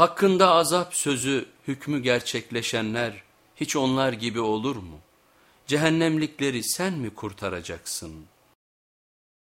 Hakkında azap sözü hükmü gerçekleşenler hiç onlar gibi olur mu? Cehennemlikleri sen mi kurtaracaksın?''